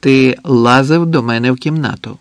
Ти лазив до мене в кімнату.